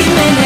see.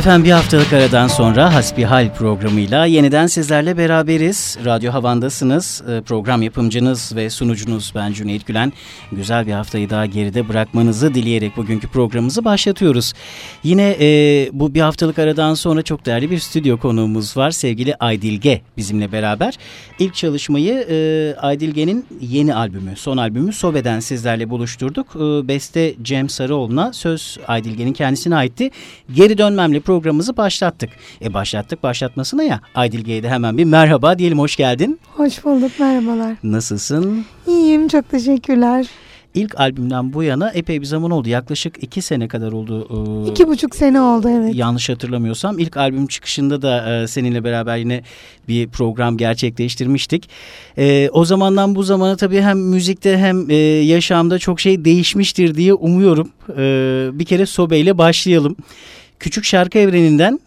Efendim bir haftalık aradan sonra Hasbihal programıyla yeniden sizlerle beraberiz. Radyo Havan'dasınız. Ee, program yapımcınız ve sunucunuz ben Cüneyt Gülen. Güzel bir haftayı daha geride bırakmanızı dileyerek bugünkü programımızı başlatıyoruz. Yine e, bu bir haftalık aradan sonra çok değerli bir stüdyo konuğumuz var. Sevgili Aydilge bizimle beraber. İlk çalışmayı e, Aydilge'nin yeni albümü, son albümü Sobe'den sizlerle buluşturduk. E, beste Cem Sarıoğlu'na söz Aydilge'nin kendisine aitti. Geri dönmemle programımızı başlattık. E başlattık başlatmasına ya Aydilge'ye de hemen bir merhaba diyelim hoş geldin. Hoş bulduk merhabalar. Nasılsın? İyiyim çok teşekkürler. ilk albümden bu yana epey bir zaman oldu. Yaklaşık iki sene kadar oldu. E, iki buçuk sene oldu evet. Yanlış hatırlamıyorsam. ilk albüm çıkışında da e, seninle beraber yine bir program gerçekleştirmiştik. E, o zamandan bu zamana tabii hem müzikte hem e, yaşamda çok şey değişmiştir diye umuyorum. E, bir kere Sobe ile başlayalım. Küçük şarkı evreninden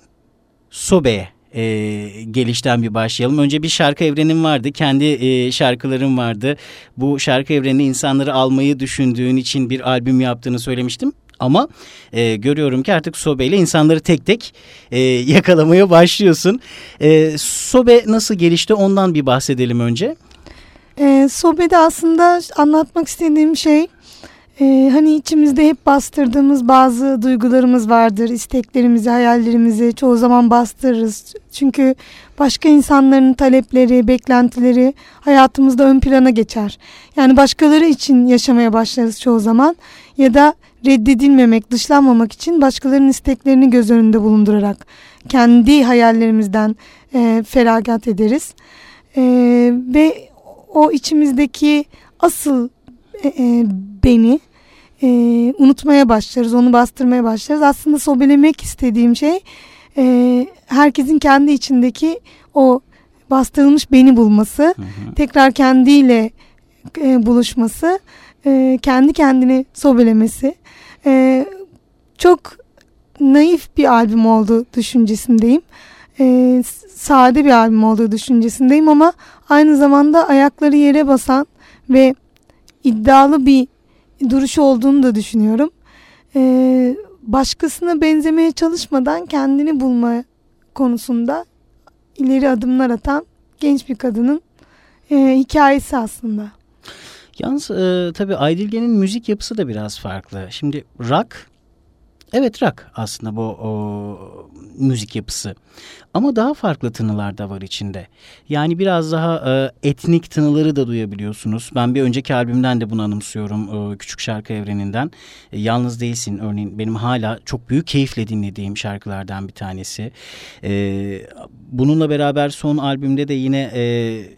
Sobe'ye e, gelişten bir başlayalım. Önce bir şarkı evrenin vardı. Kendi e, şarkıların vardı. Bu şarkı evrenine insanları almayı düşündüğün için bir albüm yaptığını söylemiştim. Ama e, görüyorum ki artık Sobe ile insanları tek tek e, yakalamaya başlıyorsun. E, Sobe nasıl gelişti ondan bir bahsedelim önce. E, Sobe'de aslında anlatmak istediğim şey ee, hani içimizde hep bastırdığımız bazı duygularımız vardır. İsteklerimizi, hayallerimizi çoğu zaman bastırırız. Çünkü başka insanların talepleri, beklentileri hayatımızda ön plana geçer. Yani başkaları için yaşamaya başlarız çoğu zaman. Ya da reddedilmemek, dışlanmamak için başkalarının isteklerini göz önünde bulundurarak kendi hayallerimizden e, feragat ederiz. E, ve o içimizdeki asıl e, e, beni e, unutmaya başlarız, onu bastırmaya başlarız. Aslında sobelemek istediğim şey e, herkesin kendi içindeki o bastırılmış beni bulması, hı hı. tekrar kendiyle e, buluşması, e, kendi kendini sobelemesi. E, çok naif bir albüm olduğu düşüncesindeyim. E, sade bir albüm olduğu düşüncesindeyim ama aynı zamanda ayakları yere basan ve iddialı bir duruşu olduğunu da düşünüyorum. Ee, başkasına benzemeye çalışmadan kendini bulma konusunda ileri adımlar atan genç bir kadının e, hikayesi aslında. Yalnız e, tabii Aydilge'nin müzik yapısı da biraz farklı. Şimdi rock Evet rock aslında bu o, müzik yapısı. Ama daha farklı tınılar da var içinde. Yani biraz daha e, etnik tınıları da duyabiliyorsunuz. Ben bir önceki albümden de bunu anımsıyorum. E, Küçük Şarkı Evreninden. E, Yalnız Değilsin örneğin benim hala çok büyük keyifle dinlediğim şarkılardan bir tanesi. E, bununla beraber son albümde de yine e,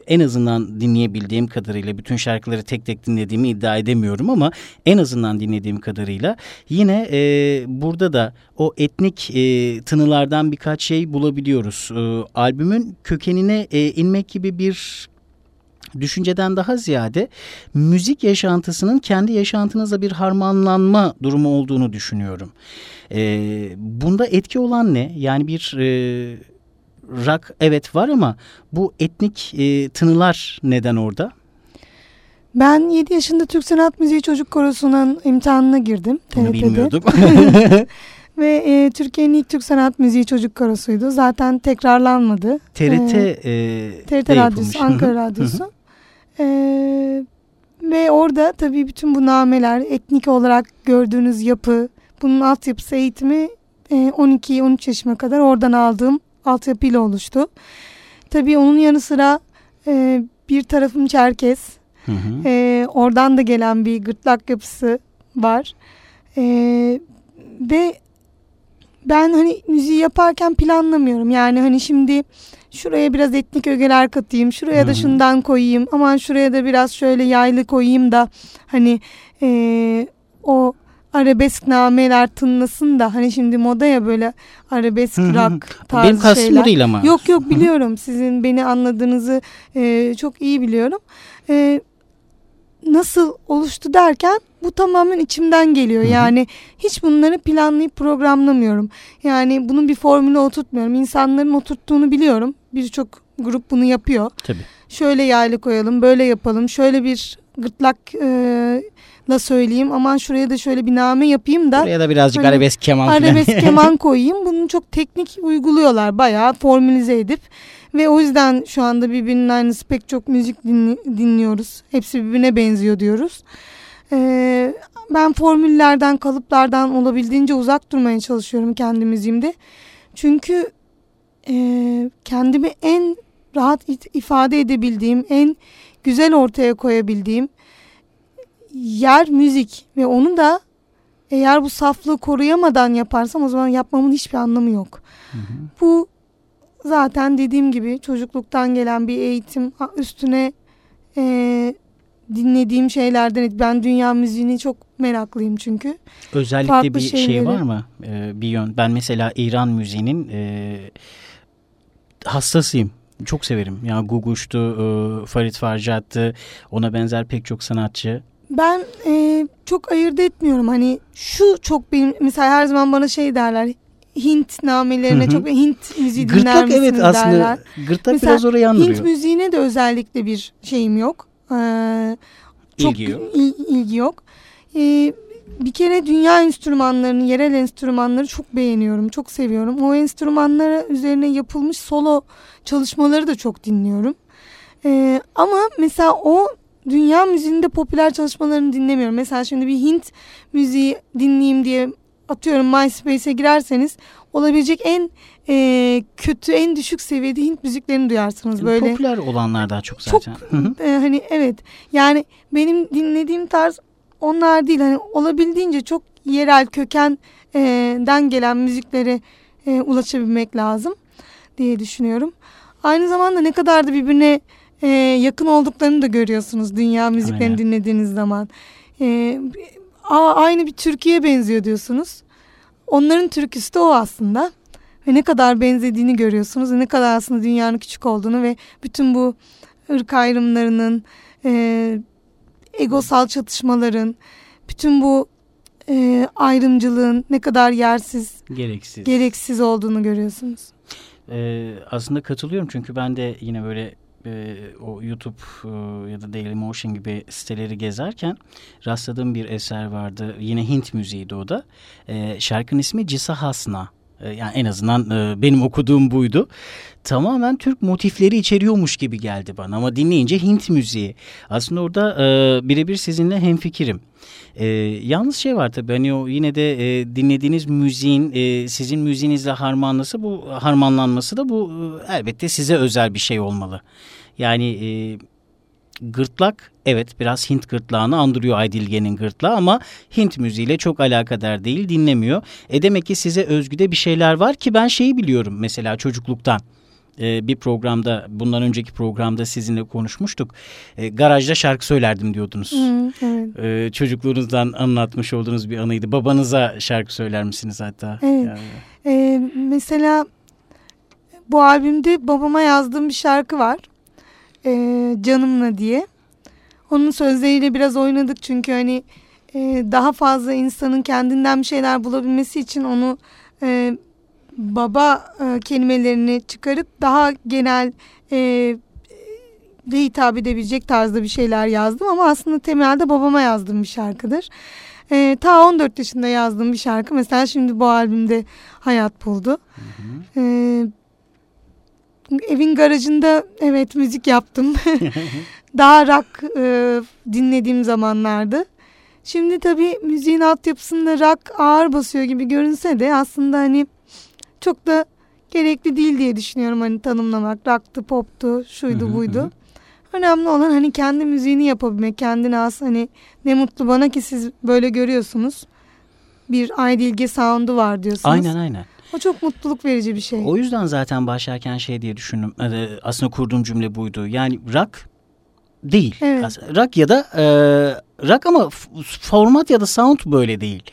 en azından dinleyebildiğim kadarıyla bütün şarkıları tek tek dinlediğimi iddia edemiyorum ama en azından dinlediğim kadarıyla yine e, burada da o etnik e, tınılardan birkaç şey bulabiliyoruz. E, albümün kökenine e, inmek gibi bir düşünceden daha ziyade müzik yaşantısının kendi yaşantınızla bir harmanlanma durumu olduğunu düşünüyorum. E, bunda etki olan ne? Yani bir e, rock evet var ama bu etnik e, tınılar neden orada? Ben 7 yaşında Türk Sanat Müziği Çocuk Korosu'nun imtihanına girdim. Bunu TRT'de. bilmiyordum. Ve e, Türkiye'nin ilk Türk Sanat Müziği Çocuk Korosu'ydu. Zaten tekrarlanmadı. TRT e, TRT Radyosu, Ankara Radyosu. e, ve orada tabii bütün bu nameler, etnik olarak gördüğünüz yapı, bunun altyapısı eğitimi e, 12-13 yaşıma kadar oradan aldığım altyapıyla oluştu. Tabii onun yanı sıra e, bir tarafım Çerkes. Hı hı. E, oradan da gelen bir gırtlak yapısı var. E, ve ben hani müziği yaparken planlamıyorum. Yani hani şimdi şuraya biraz etnik ögeler katayım, şuraya Hı-hı. da şundan koyayım, aman şuraya da biraz şöyle yaylı koyayım da hani e, o arabesk nameler tınlasın da hani şimdi moda ya böyle arabesk rock tarzı Benim kastım şeyler. değil ama. Yok yok biliyorum sizin beni anladığınızı e, çok iyi biliyorum. E, nasıl oluştu derken bu tamamen içimden geliyor. Yani hiç bunları planlayıp programlamıyorum. Yani bunun bir formülü oturtmuyorum. İnsanların oturttuğunu biliyorum. Birçok grup bunu yapıyor. Tabii. Şöyle yaylı koyalım, böyle yapalım. Şöyle bir gırtlak e, la söyleyeyim. Aman şuraya da şöyle bir name yapayım da. Buraya da birazcık hani, arabesk keman Arabesk keman koyayım. Bunu çok teknik uyguluyorlar. Bayağı formülize edip. Ve o yüzden şu anda birbirinin aynısı pek çok müzik dinliyoruz. Hepsi birbirine benziyor diyoruz. Ee, ben formüllerden, kalıplardan olabildiğince uzak durmaya çalışıyorum kendi müziğimde. Çünkü e, kendimi en rahat ifade edebildiğim, en güzel ortaya koyabildiğim yer müzik ve onu da eğer bu saflığı koruyamadan yaparsam o zaman yapmamın hiçbir anlamı yok. Hı hı. Bu zaten dediğim gibi çocukluktan gelen bir eğitim üstüne e, dinlediğim şeylerden ben dünya müziğini çok meraklıyım çünkü. Özellikle Farklı bir şeyleri. şey var mı? Ee, bir yön. Ben mesela İran müziğinin e, hassasıyım. Çok severim. Yani Guguş'tu, e, Farid Farjat'tı, ona benzer pek çok sanatçı. Ben e, çok ayırt etmiyorum. Hani şu çok benim mesela her zaman bana şey derler. Hint namelerine hı hı. çok Hint müziği Gırtlak, dinler misiniz evet, aslında, derler. Gırtlak mesela, biraz oraya andırıyor. Hint müziğine de özellikle bir şeyim yok. Ee, çok ilgi yok. Il, ilgi yok. Ee, bir kere dünya enstrümanlarını, yerel enstrümanları çok beğeniyorum, çok seviyorum. O enstrümanlara üzerine yapılmış solo çalışmaları da çok dinliyorum. Ee, ama mesela o dünya müziğinde popüler çalışmalarını dinlemiyorum. Mesela şimdi bir Hint müziği dinleyeyim diye atıyorum MySpace'e girerseniz olabilecek en e, kötü, en düşük seviyede Hint müziklerini duyarsınız böyle. Popüler olanlar daha çok zaten. Çok e, hani evet yani benim dinlediğim tarz onlar değil. Hani olabildiğince çok yerel kökenden gelen müziklere e, ulaşabilmek lazım diye düşünüyorum. Aynı zamanda ne kadar da birbirine e, yakın olduklarını da görüyorsunuz dünya müziklerini Aynen. dinlediğiniz zaman. E, a, aynı bir Türkiye benziyor diyorsunuz. Onların türküsü de o aslında. Ve ne kadar benzediğini görüyorsunuz. Ve ne kadar aslında dünyanın küçük olduğunu ve bütün bu ırk ayrımlarının, e, egosal çatışmaların, bütün bu e, ayrımcılığın ne kadar yersiz, gereksiz, gereksiz olduğunu görüyorsunuz. Ee, aslında katılıyorum çünkü ben de yine böyle e, o YouTube e, ya da Dailymotion gibi siteleri gezerken rastladığım bir eser vardı. Yine Hint müziğiydi o da. E, şarkının ismi Cisa Hasna. E, yani en azından e, benim okuduğum buydu. Tamamen Türk motifleri içeriyormuş gibi geldi bana ama dinleyince Hint müziği. Aslında orada e, birebir sizinle hemfikirim. E, yalnız şey var tabii hani o yine de e, dinlediğiniz müziğin e, sizin müziğinizle harmanlısı bu harmanlanması da bu e, elbette size özel bir şey olmalı. Yani e, gırtlak evet biraz Hint gırtlağını andırıyor Aydilge'nin gırtlağı ama Hint müziğiyle çok alakadar değil dinlemiyor. E demek ki size özgüde bir şeyler var ki ben şeyi biliyorum mesela çocukluktan e, bir programda bundan önceki programda sizinle konuşmuştuk. E, garajda şarkı söylerdim diyordunuz. Hı, evet. e, çocukluğunuzdan anlatmış olduğunuz bir anıydı. Babanıza şarkı söyler misiniz hatta? Evet. Yani. E, mesela bu albümde babama yazdığım bir şarkı var e, Canımla diye. Onun sözleriyle biraz oynadık çünkü hani e, daha fazla insanın kendinden bir şeyler bulabilmesi için onu e, baba e, kelimelerini çıkarıp daha genel e, de hitap edebilecek tarzda bir şeyler yazdım ama aslında temelde babama yazdığım bir şarkıdır. E, ta 14 yaşında yazdığım bir şarkı mesela şimdi bu albümde hayat buldu. Hı hı. E, evin garajında evet müzik yaptım. Daha rock e, dinlediğim zamanlardı. Şimdi tabii müziğin altyapısında rock ağır basıyor gibi görünse de aslında hani çok da gerekli değil diye düşünüyorum hani tanımlamak. Rock'tı, pop'tu, şuydu, buydu. Önemli olan hani kendi müziğini yapabilmek, kendine az hani ne mutlu bana ki siz böyle görüyorsunuz. Bir Aydilge sound'u var diyorsunuz. Aynen aynen. O çok mutluluk verici bir şey. O yüzden zaten başlarken şey diye düşündüm. Ee, aslında kurduğum cümle buydu. Yani rock değil. Evet. Rock ya da e, rock ama format ya da sound böyle değil.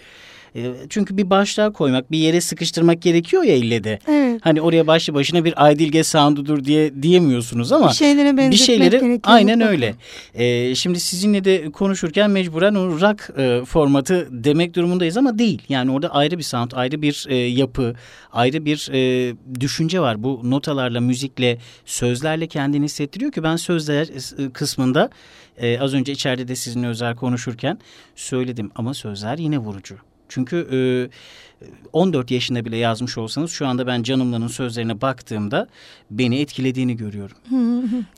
E, çünkü bir başlığa koymak, bir yere sıkıştırmak gerekiyor ya ille de. Evet. Hani oraya başlı başına bir Aydilge sound'udur diye diyemiyorsunuz ama bir şeylere benzetmek bir şeyleri, gerekiyor. Aynen mutlaka. öyle. E, şimdi sizinle de konuşurken mecburen o rock e, formatı demek durumundayız ama değil. Yani orada ayrı bir sound, ayrı bir e, yapı, ayrı bir e, düşünce var. Bu notalarla, müzikle, sözlerle kendini hissettiriyor ki ben sözler e, kısmında e, az önce içeride de sizinle özel konuşurken söyledim ama sözler yine vurucu. Çünkü e, 14 yaşında bile yazmış olsanız şu anda ben Canımla'nın sözlerine baktığımda beni etkilediğini görüyorum.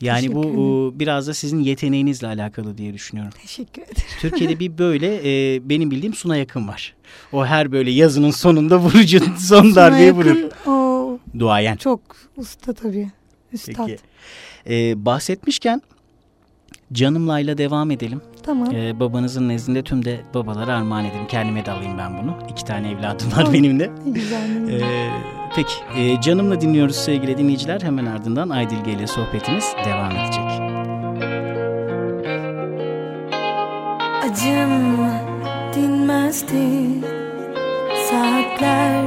yani bu e, biraz da sizin yeteneğinizle alakalı diye düşünüyorum. Teşekkür ederim. Türkiye'de bir böyle e, benim bildiğim Suna Yakın var. O her böyle yazının sonunda vurucu son darbeyi vurur. o Duayen. Çok usta tabii. Üstad. Peki. Ee, bahsetmişken Canımlayla devam edelim. Tamam. Ee, babanızın nezdinde tüm de babalara armağan edelim. Kendime de alayım ben bunu. İki tane evladım var benim de. Güzel. Ee, peki e, Canım'la dinliyoruz sevgili dinleyiciler. Hemen ardından Aydilge ile sohbetimiz devam edecek. acım dinmezdi Saatler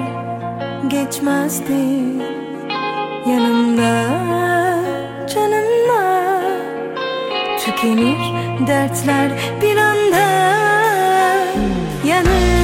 geçmezdi Yanımda canımla Tükenir dertler bir anda Yanımda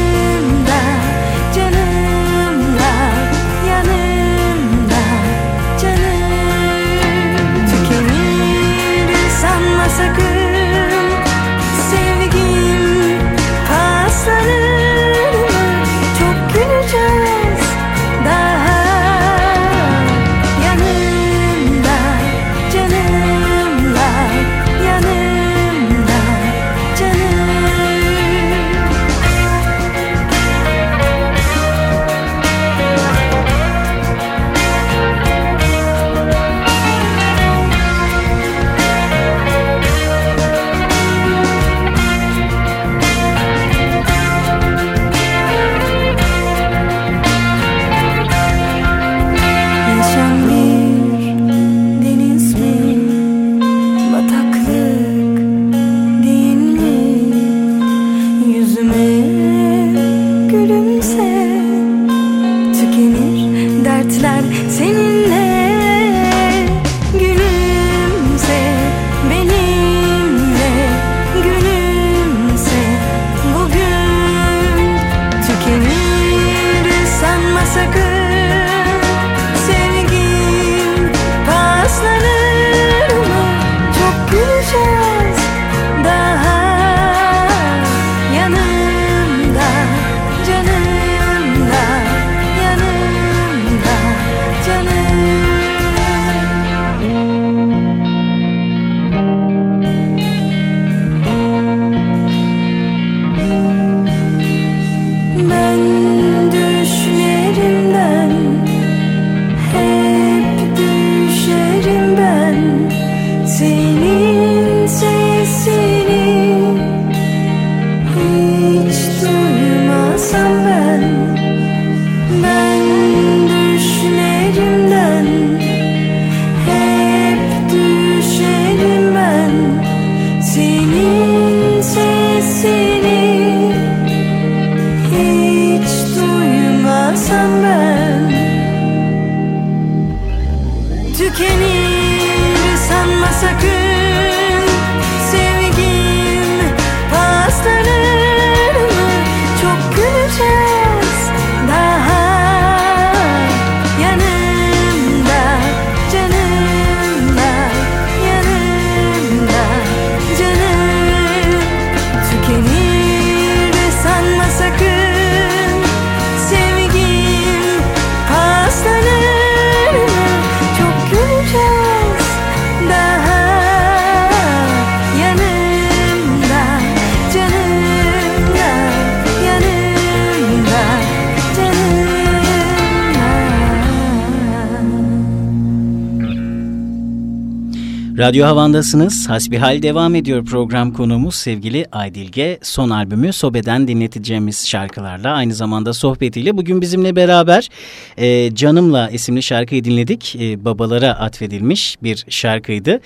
Radyo Havan'dasınız. Hasbihal devam ediyor program konuğumuz sevgili Aydilge. Son albümü Sobe'den dinleteceğimiz şarkılarla aynı zamanda sohbetiyle bugün bizimle beraber e, Canımla isimli şarkıyı dinledik. E, babalara atfedilmiş bir şarkıydı.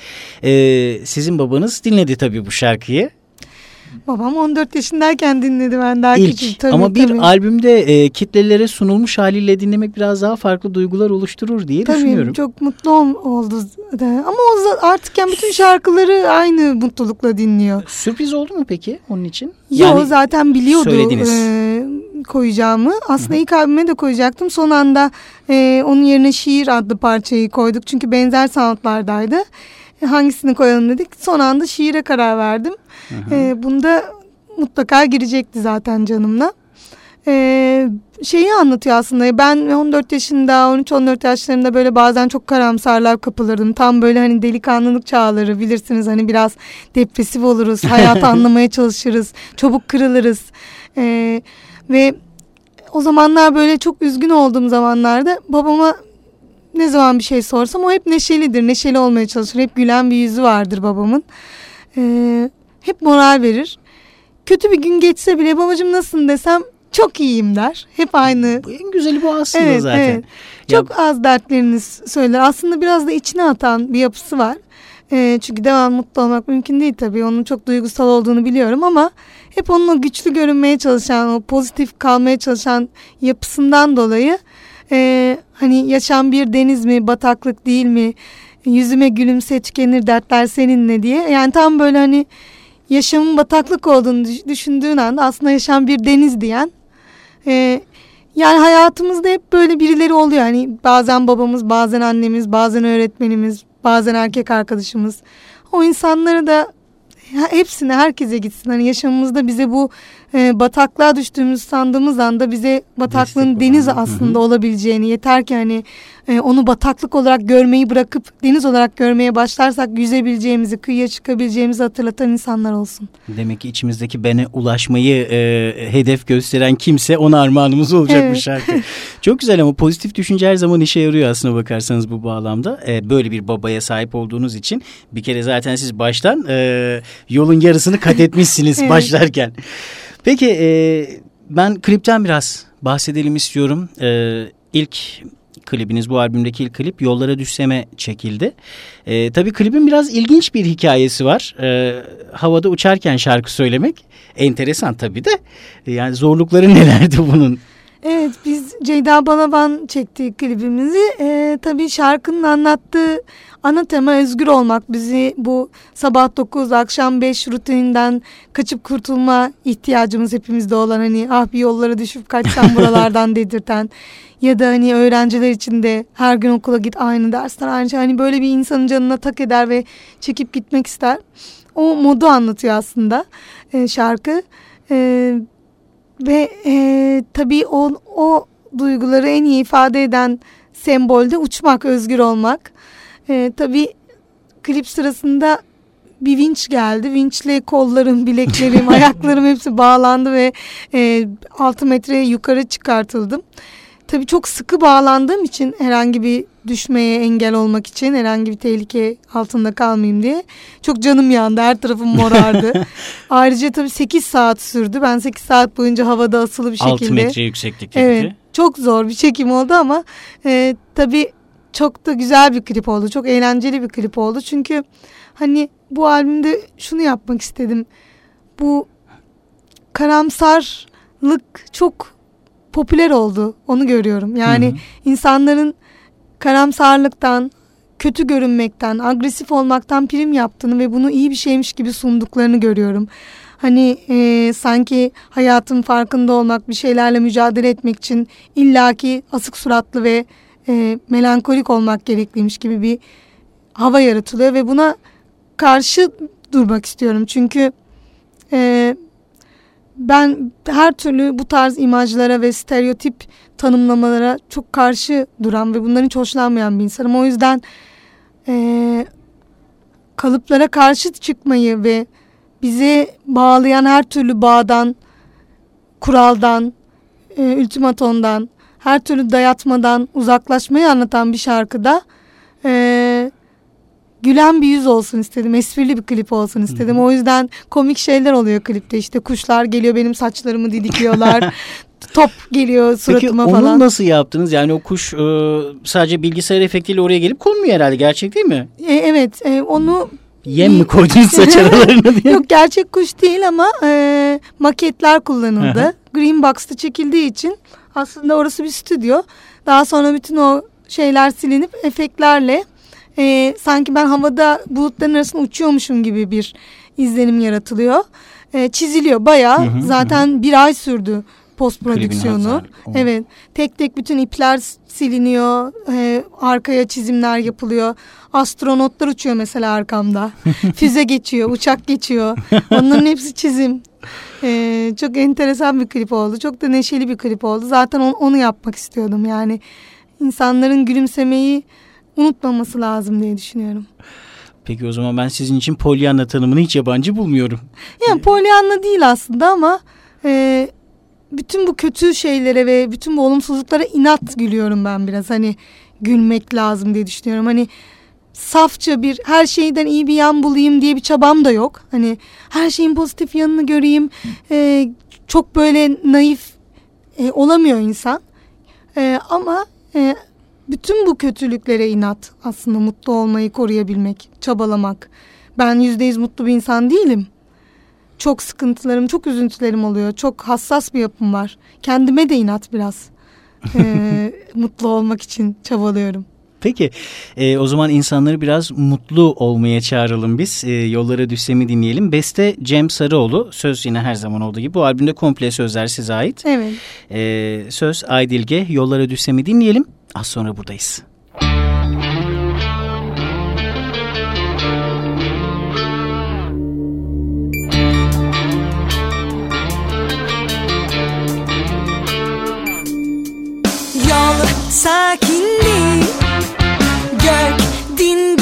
E, sizin babanız dinledi tabii bu şarkıyı. Babam 14 yaşındayken dinledi ben daha İlk küçük. Tabii, ama bir tabii. albümde e, kitlelere sunulmuş haliyle dinlemek biraz daha farklı duygular oluşturur diye Tabii düşünüyorum. çok mutlu ol- oldu. Ama o artık yani bütün şarkıları aynı mutlulukla dinliyor. Sürpriz oldu mu peki onun için? Yo zaten biliyordu söylediniz. e, koyacağımı. Aslında ilk albüme de koyacaktım. Son anda e, onun yerine şiir adlı parçayı koyduk. Çünkü benzer soundlardaydı. Hangisini koyalım dedik. Son anda şiire karar verdim. E, bunda mutlaka girecekti zaten canımla. E, şeyi anlatıyor aslında. Ben 14 yaşında, 13-14 yaşlarında böyle bazen çok karamsarlar kapılırdım. Tam böyle hani delikanlılık çağları bilirsiniz. Hani biraz depresif oluruz. Hayatı anlamaya çalışırız. Çabuk kırılırız. E, ve o zamanlar böyle çok üzgün olduğum zamanlarda babama ne zaman bir şey sorsam o hep neşelidir. Neşeli olmaya çalışır. Hep gülen bir yüzü vardır babamın. Ee, hep moral verir. Kötü bir gün geçse bile babacığım nasılsın desem çok iyiyim der. Hep aynı. Bu en güzeli bu aslında Evet, zaten. evet. Çok az dertlerini s- söyler. Aslında biraz da içine atan bir yapısı var. E, çünkü devam mutlu olmak mümkün değil tabii. Onun çok duygusal olduğunu biliyorum ama hep onun o güçlü görünmeye çalışan, o pozitif kalmaya çalışan yapısından dolayı e, hani yaşam bir deniz mi, bataklık değil mi? Yüzüme gülümse tükenir dertler seninle diye. Yani tam böyle hani yaşamın bataklık olduğunu düş- düşündüğün anda aslında yaşam bir deniz diyen. e, yani hayatımızda hep böyle birileri oluyor. Hani bazen babamız, bazen annemiz, bazen öğretmenimiz, bazen erkek arkadaşımız. O insanları da hepsine herkese gitsin. Hani yaşamımızda bize bu e, bataklığa düştüğümüz sandığımız anda bize bataklığın Destek deniz olan. Hı hı. aslında olabileceğini yeter ki hani e, onu bataklık olarak görmeyi bırakıp deniz olarak görmeye başlarsak yüzebileceğimizi, kıyıya çıkabileceğimizi hatırlatan insanlar olsun. Demek ki içimizdeki bene ulaşmayı e, hedef gösteren kimse ona armağanımız olacak bu Evet. şarkı. Çok güzel ama pozitif düşünce her zaman işe yarıyor aslında bakarsanız bu bağlamda. E, böyle bir babaya sahip olduğunuz için bir kere zaten siz baştan e, yolun yarısını kat etmişsiniz Evet. başlarken. Peki e, ben klipten biraz bahsedelim istiyorum. E, ilk klibiniz bu albümdeki ilk klip Yollara Düşseme çekildi. E, tabii klibin biraz ilginç bir hikayesi var. E, havada uçarken şarkı söylemek enteresan tabii de. E, Yani zorlukları nelerdi bunun? Evet biz Ceyda Balaban çektik klibimizi. Ee, tabii şarkının anlattığı ana tema özgür olmak. Bizi bu sabah 9 akşam 5 rutininden kaçıp kurtulma ihtiyacımız hepimizde olan hani ah bir yollara düşüp kaçsam buralardan dedirten. Ya da hani öğrenciler için de her gün okula git aynı dersler aynı şey. Hani böyle bir insanın canına tak eder ve çekip gitmek ister. O modu anlatıyor aslında e, şarkı. E, ve e, tabii o, o duyguları en iyi ifade eden sembolde uçmak, özgür olmak. E, tabii klip sırasında bir vinç geldi. Vinçle kollarım, bileklerim, ayaklarım hepsi bağlandı ve e, 6 metreye yukarı çıkartıldım. Tabii çok sıkı bağlandığım için herhangi bir düşmeye engel olmak için herhangi bir tehlike altında kalmayayım diye çok canım yandı her tarafım morardı. Ayrıca tabii 8 saat sürdü ben 8 saat boyunca havada asılı bir 6 şekilde. metre yükseklikteki. Evet çok zor bir çekim oldu ama e, tabii çok da güzel bir klip oldu çok eğlenceli bir klip oldu çünkü hani bu albümde şunu yapmak istedim bu karamsarlık çok popüler oldu onu görüyorum yani Hı hı. insanların karamsarlıktan, kötü görünmekten, agresif olmaktan prim yaptığını ve bunu iyi bir şeymiş gibi sunduklarını görüyorum. Hani e, sanki hayatın farkında olmak, bir şeylerle mücadele etmek için illaki asık suratlı ve e, melankolik olmak gerekliymiş gibi bir hava yaratılıyor ve buna karşı durmak istiyorum. Çünkü e, ben her türlü bu tarz imajlara ve stereotip tanımlamalara çok karşı duran ve bundan hiç hoşlanmayan bir insanım. O yüzden eee, kalıplara karşı çıkmayı ve bizi bağlayan her türlü bağdan, kuraldan, e, ultimatondan, her türlü dayatmadan uzaklaşmayı anlatan bir şarkıda eee, gülen bir yüz olsun istedim. Esprili bir klip olsun istedim. O yüzden komik şeyler oluyor klipte. İşte kuşlar geliyor benim saçlarımı didikliyorlar. Top geliyor Peki suratıma onu falan. nasıl yaptınız? Yani o kuş e, sadece bilgisayar efektiyle oraya gelip konmuyor herhalde. Gerçek değil mi? E, evet e, onu Yem mi koydunuz saç aralarına diye? yok gerçek kuş değil ama e, maketler kullanıldı. Green Box'ta çekildiği için aslında orası bir stüdyo. Daha sonra bütün o şeyler silinip efektlerle e, sanki ben havada bulutların arasında uçuyormuşum gibi bir izlenim yaratılıyor. E, çiziliyor bayağı. Hı hı, Zaten bir ay sürdü post prodüksiyonu. Evet. Tek tek bütün ipler siliniyor. e, arkaya çizimler yapılıyor. Astronotlar uçuyor mesela arkamda. Füze geçiyor, uçak geçiyor. Onların hepsi çizim. E, çok enteresan bir klip oldu. Çok da neşeli bir klip oldu. Zaten onu, onu yapmak istiyordum. Yani insanların gülümsemeyi unutmaması lazım diye düşünüyorum. Peki o zaman ben sizin için Pollyanna tanımını hiç yabancı bulmuyorum. Yani Pollyanna değil aslında ama e, bütün bu kötü şeylere ve bütün bu olumsuzluklara inat gülüyorum ben biraz. Hani gülmek lazım diye düşünüyorum. Hani safça bir her şeyden iyi bir yan bulayım diye bir çabam da yok. Hani her şeyin pozitif yanını göreyim. E, çok böyle naif e, olamıyor insan. E, ama e, bütün bu kötülüklere inat aslında mutlu olmayı koruyabilmek, çabalamak. Ben yüzde yüz mutlu bir insan değilim. Çok sıkıntılarım, çok üzüntülerim oluyor. Çok hassas bir yapım var. Kendime de inat biraz. Ee, mutlu olmak için çabalıyorum. Peki e, o zaman insanları biraz mutlu olmaya çağıralım biz. E, Yollara Düşsemi dinleyelim. Beste Cem Sarıoğlu. Söz yine her zaman olduğu gibi. Bu albümde komple sözler size ait. Evet. E, söz Aydilge. Yollara Düşsemi dinleyelim. Az sonra buradayız. Yol sakindi Gök dingindi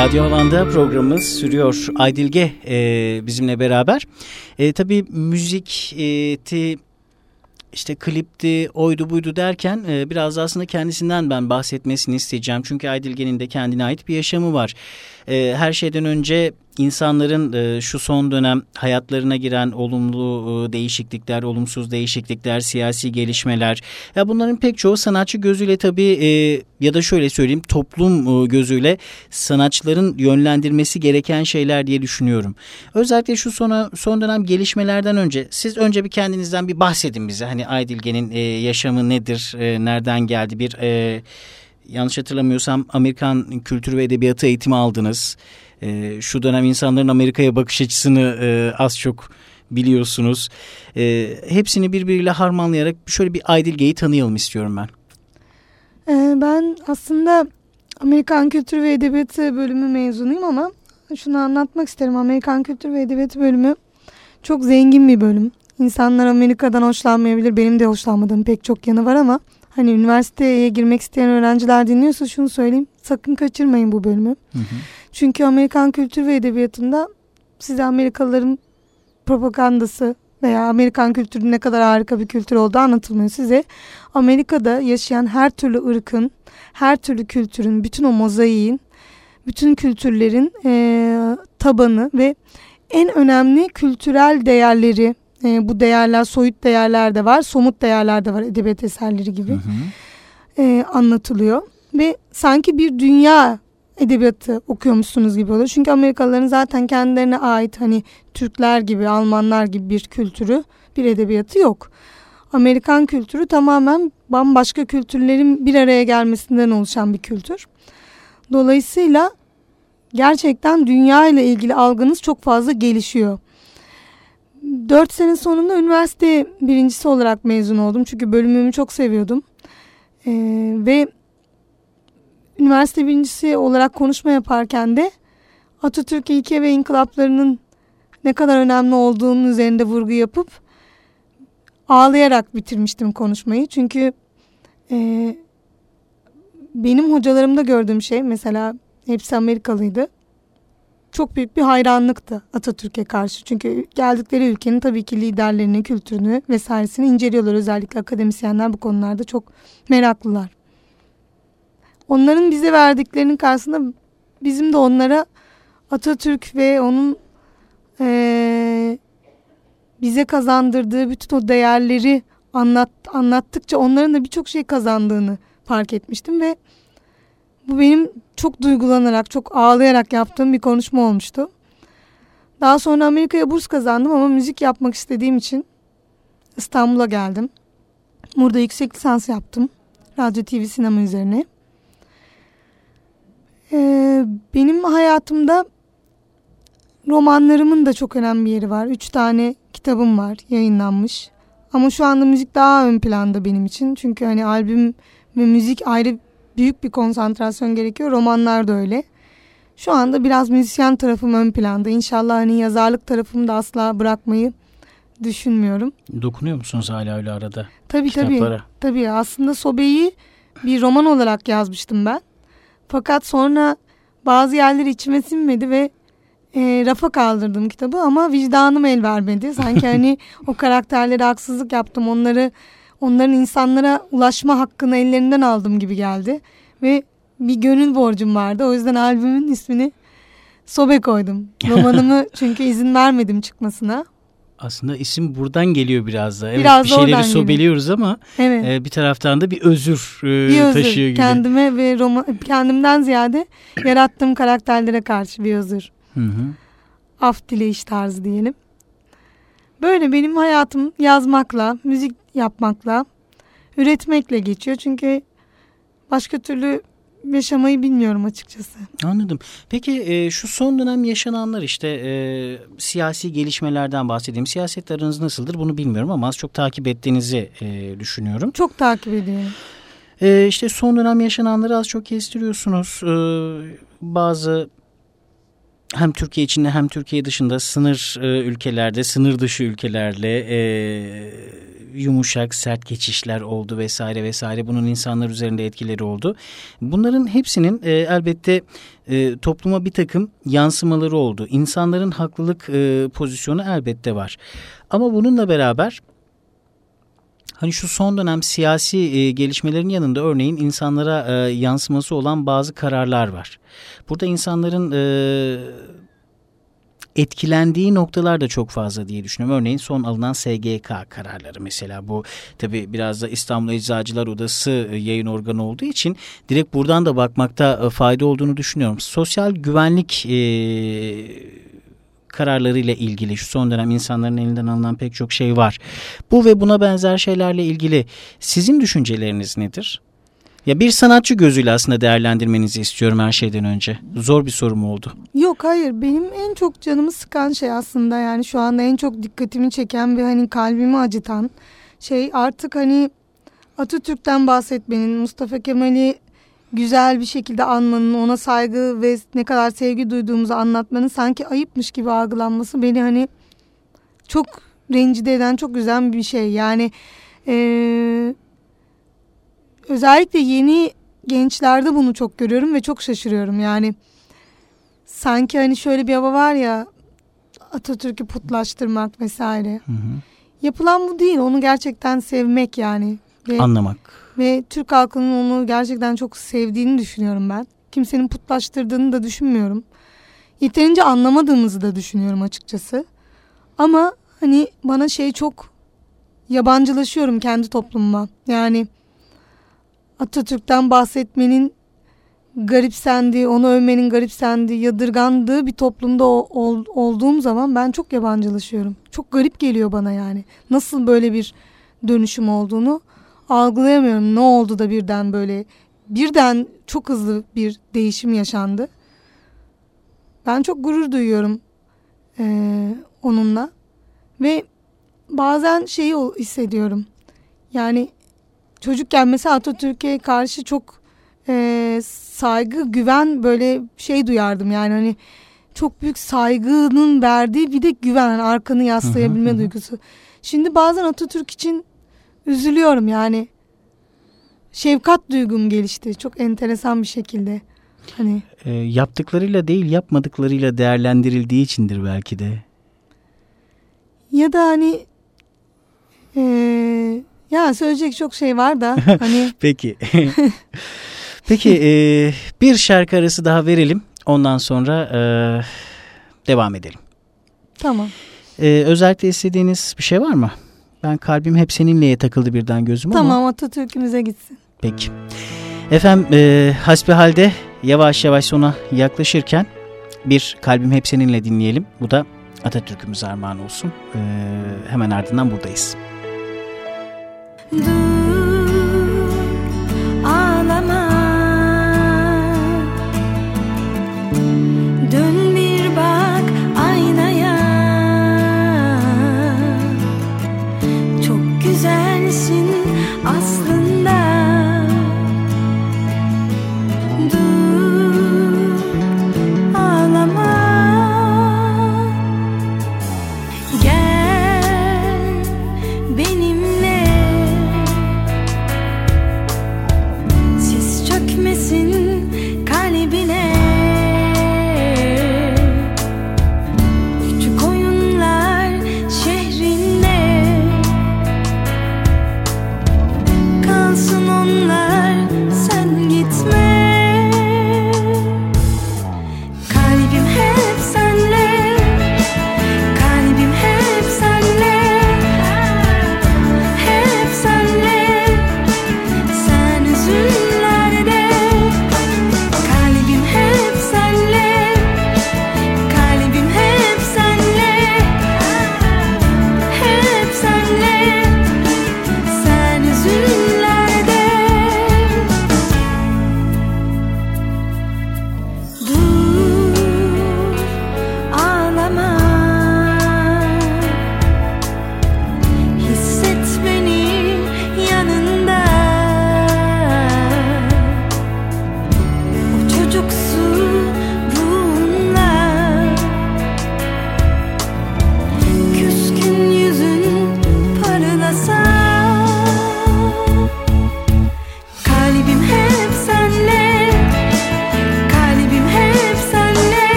Radyo Havan'da programımız sürüyor. Aydilge e, bizimle beraber. E, tabii müzik, e, ti, işte klipti, oydu buydu derken e, biraz da aslında kendisinden ben bahsetmesini isteyeceğim. Çünkü Aydilge'nin de kendine ait bir yaşamı var. E, her şeyden önce insanların e, şu son dönem hayatlarına giren olumlu e, değişiklikler, olumsuz değişiklikler, siyasi gelişmeler. Ya bunların pek çoğu sanatçı gözüyle tabii e, ya da şöyle söyleyeyim toplum e, gözüyle sanatçıların yönlendirmesi gereken şeyler diye düşünüyorum. Özellikle şu sona, son dönem gelişmelerden önce siz önce bir kendinizden bir bahsedin bize. Hani Aydilge'nin e, yaşamı nedir, e, nereden geldi bir... E, yanlış hatırlamıyorsam Amerikan kültürü ve edebiyatı eğitimi aldınız. E, şu dönem insanların Amerika'ya bakış açısını e, az çok biliyorsunuz. E, hepsini birbiriyle harmanlayarak şöyle bir Aydilge'yi tanıyalım istiyorum ben. Ee, ben aslında Amerikan Kültür ve Edebiyatı bölümü mezunuyum ama şunu anlatmak isterim. Amerikan Kültür ve Edebiyatı bölümü çok zengin bir bölüm. İnsanlar Amerika'dan hoşlanmayabilir. Benim de hoşlanmadığım pek çok yanı var ama hani üniversiteye girmek isteyen öğrenciler dinliyorsa şunu söyleyeyim. Sakın kaçırmayın bu bölümü. Hı hı. Çünkü Amerikan Kültür ve Edebiyatı'nda size Amerikalıların propagandası veya Amerikan kültürünün ne kadar harika bir kültür olduğu anlatılmıyor size. Amerika'da yaşayan her türlü ırkın, her türlü kültürün, bütün o mozaiğin, bütün kültürlerin e, tabanı ve en önemli kültürel değerleri, e, bu değerler soyut değerler de var, somut değerler de var edebiyat eserleri gibi hı hı. E, anlatılıyor. Ve sanki bir dünya edebiyatı okuyormuşsunuz gibi oluyor. Çünkü Amerikalıların zaten kendilerine ait hani Türkler gibi, Almanlar gibi bir kültürü, bir edebiyatı yok. Amerikan kültürü tamamen bambaşka kültürlerin bir araya gelmesinden oluşan bir kültür. Dolayısıyla gerçekten dünya ile ilgili algınız çok fazla gelişiyor. Dört sene sonunda üniversite birincisi olarak mezun oldum. Çünkü bölümümü çok seviyordum. Ee, ve üniversite birincisi olarak konuşma yaparken de Atatürk ilke ve inkılaplarının ne kadar önemli olduğunun üzerinde vurgu yapıp ağlayarak bitirmiştim konuşmayı. Çünkü e, benim hocalarımda gördüğüm şey mesela hepsi Amerikalıydı. Çok büyük bir hayranlıktı Atatürk'e karşı. Çünkü geldikleri ülkenin tabii ki liderlerini, kültürünü vesairesini inceliyorlar. Özellikle akademisyenler bu konularda çok meraklılar. Onların bize verdiklerinin karşısında bizim de onlara Atatürk ve onun e, bize kazandırdığı bütün o değerleri anlat, anlattıkça onların da birçok şey kazandığını fark etmiştim ve bu benim çok duygulanarak, çok ağlayarak yaptığım bir konuşma olmuştu. Daha sonra Amerika'ya burs kazandım ama müzik yapmak istediğim için İstanbul'a geldim. Burada yüksek lisans yaptım. Radyo, TV, sinema üzerine. Ee, benim hayatımda romanlarımın da çok önemli bir yeri var. Üç tane kitabım var yayınlanmış. Ama şu anda müzik daha ön planda benim için. Çünkü hani albüm ve müzik ayrı büyük bir konsantrasyon gerekiyor. Romanlar da öyle. Şu anda biraz müzisyen tarafım ön planda. İnşallah hani yazarlık tarafımı da asla bırakmayı düşünmüyorum. Dokunuyor musunuz hala öyle arada? Tabii kitaplara? tabii. Tabii aslında Sobe'yi bir roman olarak yazmıştım ben. Fakat sonra bazı yerleri içime sinmedi ve e, rafa kaldırdım kitabı ama vicdanım el vermedi. Sanki hani o karakterlere haksızlık yaptım. Onları onların insanlara ulaşma hakkını ellerinden aldım gibi geldi. Ve bir gönül borcum vardı. O yüzden albümün ismini Sobe koydum. Romanımı çünkü izin vermedim çıkmasına. Aslında isim buradan geliyor biraz da. Evet biraz bir şeyleri sobeliyoruz geliyor. ama evet. e, bir taraftan da bir özür, e, bir özür taşıyor gibi. Kendime ve Roma, kendimden ziyade yarattığım karakterlere karşı bir özür. Hı hı. Af dileyiş tarzı diyelim. Böyle benim hayatım yazmakla, müzik yapmakla, üretmekle geçiyor. Çünkü başka türlü yaşamayı bilmiyorum açıkçası. Anladım. Peki e, şu son dönem yaşananlar işte e, siyasi gelişmelerden bahsedeyim. Siyaset aranız nasıldır bunu bilmiyorum ama az çok takip ettiğinizi e, düşünüyorum. Çok takip ediyorum. E, işte son dönem yaşananları az çok kestiriyorsunuz. E, bazı hem Türkiye içinde hem Türkiye dışında sınır e, ülkelerde, sınır dışı ülkelerle e, yumuşak, sert geçişler oldu vesaire vesaire. Bunun insanlar üzerinde etkileri oldu. Bunların hepsinin e, elbette e, topluma bir takım yansımaları oldu. İnsanların haklılık e, pozisyonu elbette var. Ama bununla beraber Hani şu son dönem siyasi e, gelişmelerin yanında örneğin insanlara e, yansıması olan bazı kararlar var. Burada insanların e, etkilendiği noktalar da çok fazla diye düşünüyorum. Örneğin son alınan SGK kararları mesela bu tabi biraz da İstanbul Eczacılar Odası e, yayın organı olduğu için direkt buradan da bakmakta e, fayda olduğunu düşünüyorum. Sosyal güvenlik e, kararlarıyla ilgili şu son dönem insanların elinden alınan pek çok şey var. Bu ve buna benzer şeylerle ilgili sizin düşünceleriniz nedir? Ya bir sanatçı gözüyle aslında değerlendirmenizi istiyorum her şeyden önce. Zor bir sorum oldu. Yok hayır benim en çok canımı sıkan şey aslında yani şu anda en çok dikkatimi çeken ve hani kalbimi acıtan şey artık hani Atatürk'ten bahsetmenin, Mustafa Kemal'i güzel bir şekilde anmanın, ona saygı ve ne kadar sevgi duyduğumuzu anlatmanın sanki ayıpmış gibi algılanması beni hani çok rencide eden, çok güzel bir şey. Yani ee, özellikle yeni gençlerde bunu çok görüyorum ve çok şaşırıyorum. Yani sanki hani şöyle bir hava var ya Atatürk'ü putlaştırmak vesaire. Hı hı. Yapılan bu değil. Onu gerçekten sevmek yani. Ve, Anlamak. Ve Türk halkının onu gerçekten çok sevdiğini düşünüyorum ben. Kimsenin putlaştırdığını da düşünmüyorum. Yeterince anlamadığımızı da düşünüyorum açıkçası. Ama hani bana şey çok yabancılaşıyorum kendi toplumuma. Yani Atatürk'ten bahsetmenin garipsendiği, onu övmenin garipsendiği, yadırgandığı bir toplumda ol- olduğum zaman ben çok yabancılaşıyorum. Çok garip geliyor bana yani. Nasıl böyle bir dönüşüm olduğunu algılayamıyorum. Ne oldu da birden böyle birden çok hızlı bir değişim yaşandı. Ben çok gurur duyuyorum eee, onunla ve bazen şeyi hissediyorum. Yani çocukken mesela Atatürk'e karşı çok eee, saygı, güven böyle şey duyardım. Yani hani çok büyük saygının verdiği bir de güven, hani arkanı yaslayabilme hı hı. duygusu. Şimdi bazen Atatürk için üzülüyorum yani. Şefkat duygum gelişti çok enteresan bir şekilde. Hani E, yaptıklarıyla değil yapmadıklarıyla değerlendirildiği içindir belki de. ya da hani eee ya söyleyecek çok şey var da hani Peki. Peki e, bir şarkı arası daha verelim. Ondan sonra e, devam edelim. tamam. E, özellikle istediğiniz bir şey var mı? Ben kalbim hep seninleye takıldı birden gözüm ama. Tamam Atatürk'ümüze gitsin. Peki. Efendim e, hasbihalde yavaş yavaş sona yaklaşırken bir kalbim hep seninle dinleyelim. Bu da Atatürk'ümüz armağan olsun. E, hemen ardından buradayız. Dur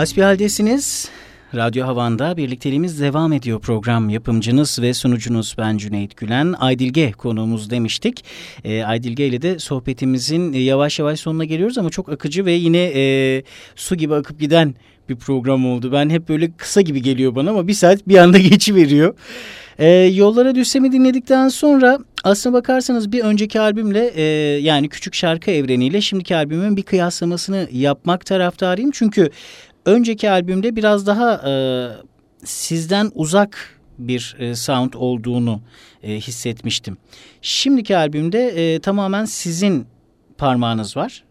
Hasbihaldesiniz. Radyo Havan'da birlikteliğimiz devam ediyor. Program yapımcınız ve sunucunuz ben Cüneyt Gülen. Aydilge konuğumuz demiştik. E, Aydilge ile de sohbetimizin yavaş yavaş sonuna geliyoruz ama çok akıcı ve yine e, su gibi akıp giden bir program oldu. Ben hep böyle kısa gibi geliyor bana ama bir saat bir anda geçiveriyor. E, Yollara Düşsem'i dinledikten sonra aslına bakarsanız bir önceki albümle e, yani Küçük Şarkı Evreniyle şimdiki albümün bir kıyaslamasını yapmak taraftarıyım. Çünkü önceki albümde biraz daha e, sizden uzak bir e, sound olduğunu e, hissetmiştim. Şimdiki albümde e, tamamen sizin parmağınız var.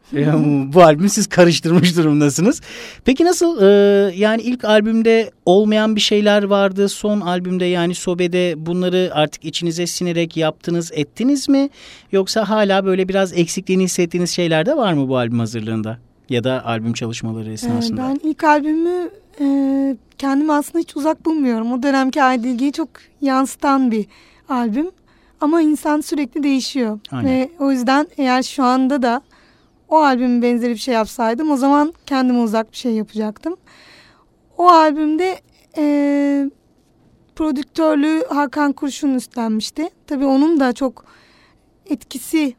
Bu albümü siz karıştırmış durumdasınız. Peki nasıl e, yani ilk albümde olmayan bir şeyler vardı. Son albümde yani Sobe'de bunları artık içinize sinerek yaptınız ettiniz mi? Yoksa hala böyle biraz eksikliğini hissettiğiniz şeyler de var mı bu albüm hazırlığında? Ya da albüm çalışmaları esnasında? Ee, ben ilk albümü e, kendimi aslında hiç uzak bulmuyorum. O dönemki Aydilge'yi çok yansıtan bir albüm. Ama insan sürekli değişiyor. Aynen. Ve o yüzden eğer şu anda da o albümün benzeri bir şey yapsaydım o zaman kendime uzak bir şey yapacaktım. O albümde e, prodüktörlüğü Hakan Kurşun üstlenmişti. Tabii onun da çok etkisi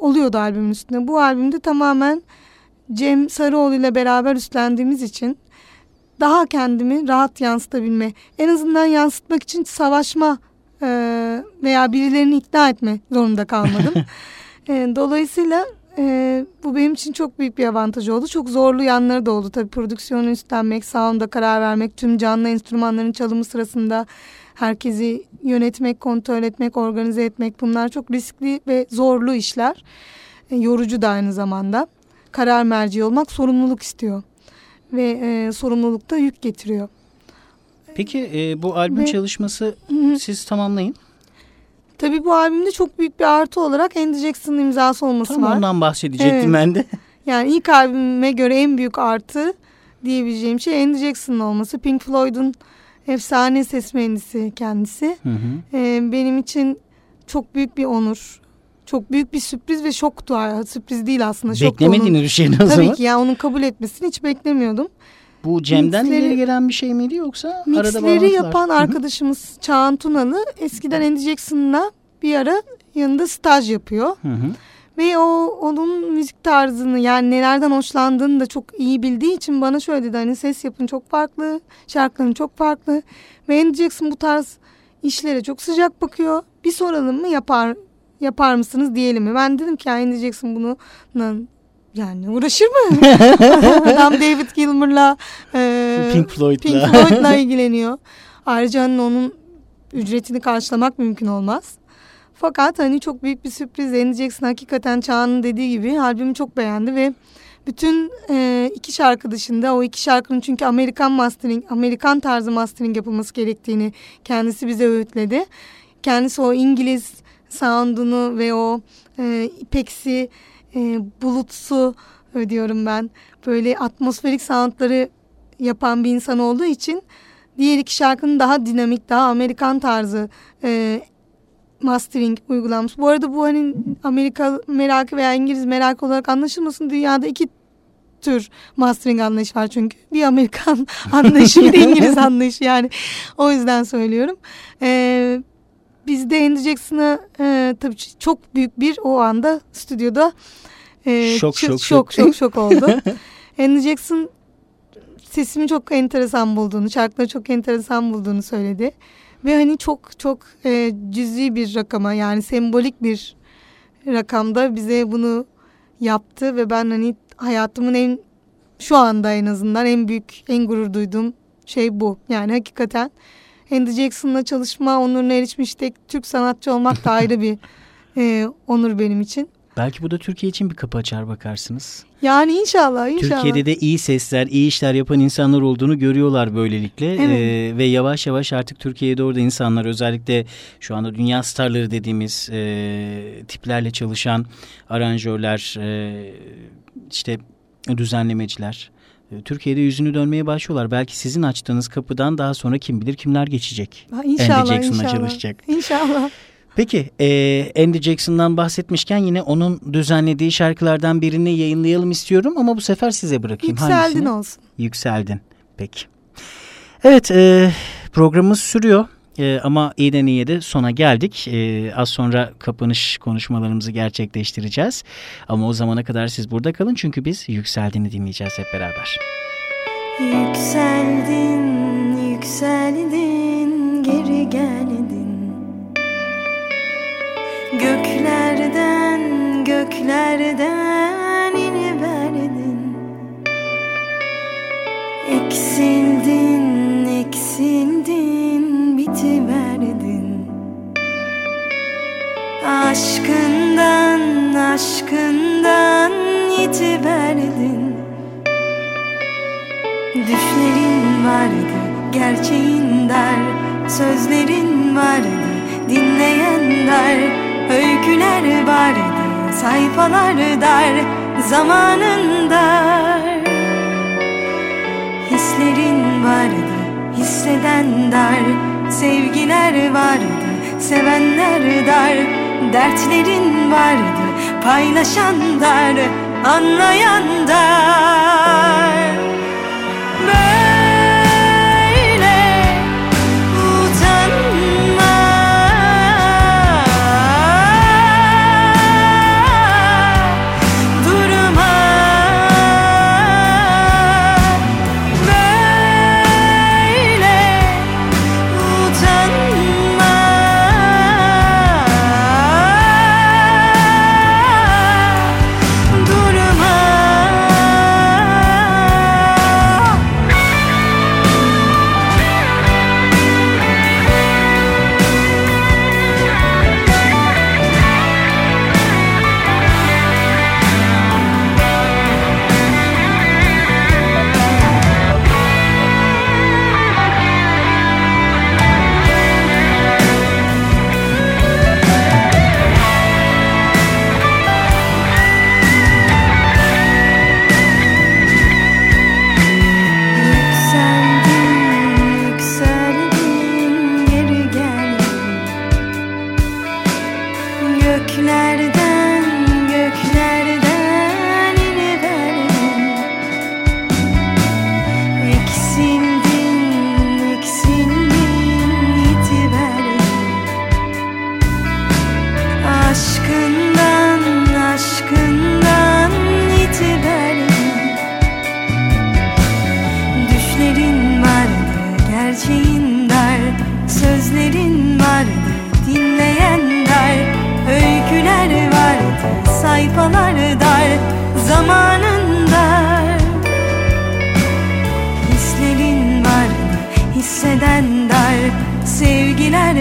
oluyordu albümün üstüne. Bu albümde tamamen Cem Sarıoğlu ile beraber üstlendiğimiz için daha kendimi rahat yansıtabilme, en azından yansıtmak için savaşma e, veya birilerini ikna etme zorunda kalmadım. E, dolayısıyla e, bu benim için çok büyük bir avantaj oldu. Çok zorlu yanları da oldu tabii prodüksiyonu üstlenmek, sound'a karar vermek, tüm canlı enstrümanların çalımı sırasında herkesi yönetmek, kontrol etmek, organize etmek bunlar çok riskli ve zorlu işler. E, yorucu da aynı zamanda. Karar merci olmak sorumluluk istiyor ve e, sorumluluk da yük getiriyor. Peki e, bu albüm Ve- çalışması Hı. siz tamamlayın. Tabii bu albümde çok büyük bir artı olarak Andy Jackson'ın imzası olması Tam var. ondan bahsedecektim Evet. ben de. Yani ilk albüme göre en büyük artı diyebileceğim şey Andy Jackson'ın olması. Pink Floyd'un efsane ses mühendisi kendisi. Hı hı. Ee, benim için çok büyük bir onur. Çok büyük bir sürpriz ve şoktu. Sürpriz değil aslında. şoktu onun. Bir şey o Tabii ki ya onun kabul etmesini hiç beklemiyordum. Bu Cem'den Mixleri- ileri gelen bir şey miydi yoksa arada Mixleri bağlantılar? yapan Hı hı. arkadaşımız Çağan Tunalı eskiden Andy Jackson'la bir ara yanında staj yapıyor. Hı hı. Ve o onun müzik tarzını yani nelerden hoşlandığını da çok iyi bildiği için bana şöyle dedi hani ses yapın çok farklı, şarkıların çok farklı. Ve Andy Jackson bu tarz işlere çok sıcak bakıyor. Bir soralım mı yapar yapar mısınız diyelim mi? Ben dedim ki Andy Jackson bunu yani uğraşır mı? Adam David Gilmour'la e, Pink Floyd'la. Pink Floyd'la ilgileniyor. Ayrıca hani onun ücretini karşılamak mümkün olmaz. Fakat hani çok büyük bir sürpriz. Andy Jackson hakikaten Çağan'ın dediği gibi albümü çok beğendi ve bütün e, iki şarkı dışında o iki şarkının çünkü Amerikan mastering, Amerikan tarzı mastering yapılması gerektiğini kendisi bize öğütledi. Kendisi o İngiliz sound'unu ve o e, ipeksi, e, bulutsu e, diyorum ben böyle atmosferik soundları yapan bir insan olduğu için diğer iki şarkının daha dinamik, daha Amerikan tarzı e, mastering uygulanmış. Bu arada bu hani Amerika merakı veya İngiliz merakı olarak anlaşılmasın. Dünyada iki tür mastering anlayışı var çünkü. Bir Amerikan anlayışı bir de İngiliz anlayışı yani. O yüzden söylüyorum. Ee, bizde Andy Jackson'a e, tabii çok büyük bir o anda stüdyoda e, Şok, şok, şok, şok. şok, şok oldu. Andy Jackson sesimi çok enteresan bulduğunu, şarkıları çok enteresan bulduğunu söyledi. Ve hani çok çok e, cüzi bir rakama yani sembolik bir rakamda bize bunu yaptı ve ben hani hayatımın en şu anda en azından en büyük en gurur duyduğum şey bu. Yani hakikaten Andy Jackson'la çalışma onuruna erişmiş tek Türk sanatçı olmak da ayrı bir e, onur benim için. Belki bu da Türkiye için bir kapı açar bakarsınız. Yani inşallah inşallah. Türkiye'de de iyi sesler, iyi işler yapan insanlar olduğunu görüyorlar böylelikle. Evet. Ee, ve yavaş yavaş artık Türkiye'ye doğru da insanlar özellikle şu anda dünya starları dediğimiz e, tiplerle çalışan aranjörler, e, işte düzenlemeciler. E, Türkiye'de yüzünü dönmeye başlıyorlar. Belki sizin açtığınız kapıdan daha sonra kim bilir kimler geçecek. Ha, inşallah Andy inşallah. çalışacak. İnşallah. Peki e, Andy Jackson'dan bahsetmişken yine onun düzenlediği şarkılardan birini yayınlayalım istiyorum ama bu sefer size bırakayım. Yükseldin Hangisini? olsun. Yükseldin. Peki. Evet e, programımız sürüyor. E, ama iyiden iyiye de sona geldik. E, az sonra kapanış konuşmalarımızı gerçekleştireceğiz. Ama o zamana kadar siz burada kalın çünkü biz Yükseldiğini dinleyeceğiz hep beraber. Yükseldin, yükseldin, geri geldin Göklerden, göklerden iniverdin Eksildin, eksildin, bitiverdin Aşkından, aşkından yitiverdin Düşlerin vardı, gerçeğin der Sözlerin vardı, dinleyen der Öyküler vardı, sayfalar dar. Zamanın dar. Hislerin vardı, hisseden dar Sevgiler vardı, sevenler dar Dertlerin vardı, paylaşan dar Anlayan dar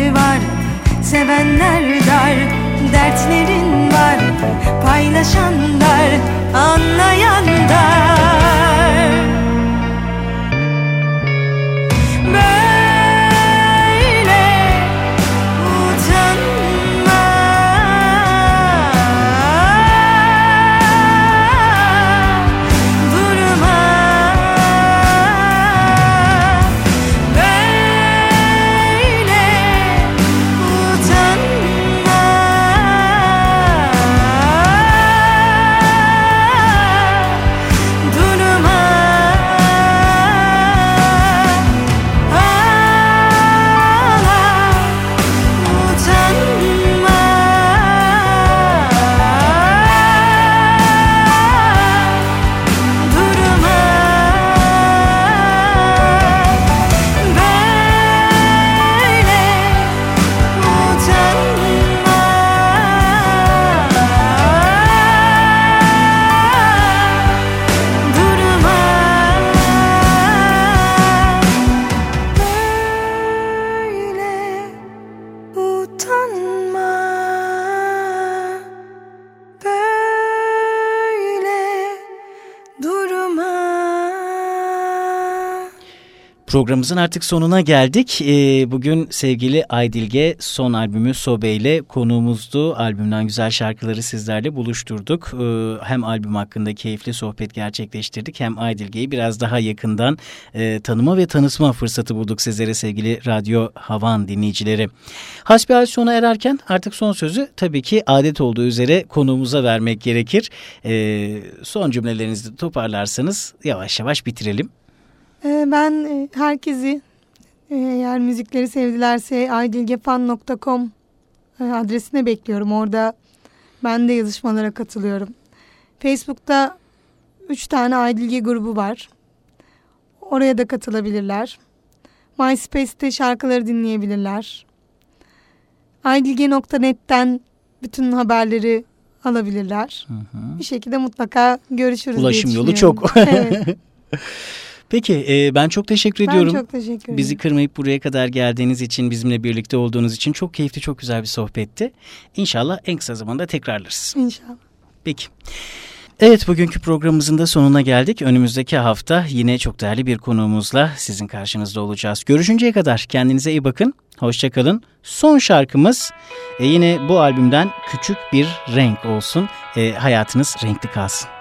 Sevgiler vardı, sevenler dar Dertlerin vardı, paylaşan dar Anlayan dar Programımızın artık sonuna geldik. Ee, bugün sevgili Aydilge son albümü Sobe ile konuğumuzdu. Albümden güzel şarkıları sizlerle buluşturduk. Ee, hem albüm hakkında keyifli sohbet gerçekleştirdik hem Aydilge'yi biraz daha yakından e, tanıma ve tanıtma fırsatı bulduk sizlere sevgili Radyo Havan dinleyicileri. Hasbihal sona ererken artık son sözü tabii ki adet olduğu üzere konuğumuza vermek gerekir. Ee, son cümlelerinizi toparlarsanız yavaş yavaş bitirelim. Ee, ben e, herkesi e, eğer müzikleri sevdilerse aydilgefan.com e, adresine bekliyorum. Orada ben de yazışmalara katılıyorum. Facebook'ta 3 tane Aydilge grubu var. Oraya da katılabilirler. MySpace'te şarkıları dinleyebilirler. Aydilge.net'ten bütün haberleri alabilirler. Hı hı. Bir şekilde mutlaka görüşürüz diye Ulaşım yolu çok. evet, Peki e, ben çok teşekkür ben ediyorum. çok teşekkür ederim. Bizi kırmayıp buraya kadar geldiğiniz için, bizimle birlikte olduğunuz için çok keyifli, çok güzel bir sohbetti. İnşallah en kısa zamanda tekrarlarız. İnşallah. Peki. Evet bugünkü programımızın da sonuna geldik. Önümüzdeki hafta yine çok değerli bir konuğumuzla sizin karşınızda olacağız. Görüşünceye kadar kendinize iyi bakın. Hoşçakalın. Son şarkımız e, yine bu albümden küçük bir renk olsun. E, hayatınız renkli kalsın.